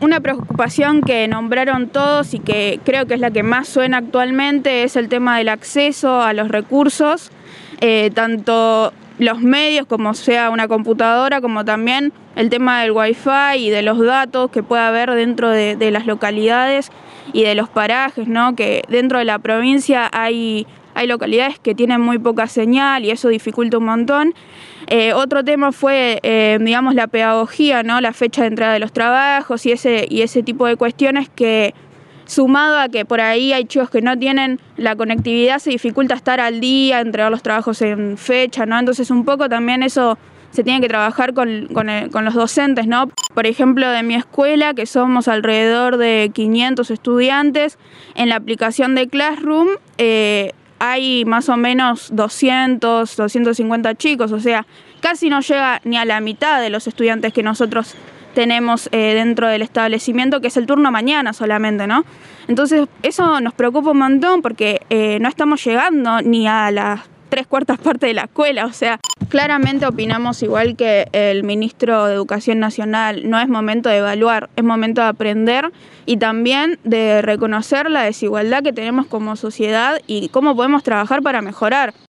Una preocupación que nombraron todos y que creo que es la que más suena actualmente es el tema del acceso a los recursos, eh, tanto los medios como sea una computadora, como también el tema del wifi y de los datos que pueda haber dentro de, de las localidades y de los parajes, ¿no? que dentro de la provincia hay hay localidades que tienen muy poca señal y eso dificulta un montón. Eh, otro tema fue, eh, digamos, la pedagogía, ¿no? La fecha de entrada de los trabajos y ese, y ese tipo de cuestiones que, sumado a que por ahí hay chicos que no tienen la conectividad, se dificulta estar al día, entregar los trabajos en fecha, ¿no? Entonces un poco también eso se tiene que trabajar con, con, los docentes, ¿no? Por ejemplo, de mi escuela, que somos alrededor de 500 estudiantes, en la aplicación de Classroom eh, hay más o menos 200, 250 chicos, o sea, casi no llega ni a la mitad de los estudiantes que nosotros tenemos eh, dentro del establecimiento, que es el turno mañana solamente, ¿no? Entonces, eso nos preocupa un montón porque eh, no estamos llegando ni a las tres cuartas partes de la escuela, o sea, claramente opinamos igual que el ministro de Educación Nacional, no es momento de evaluar, es momento de aprender y también de reconocer la desigualdad que tenemos como sociedad y cómo podemos trabajar para mejorar.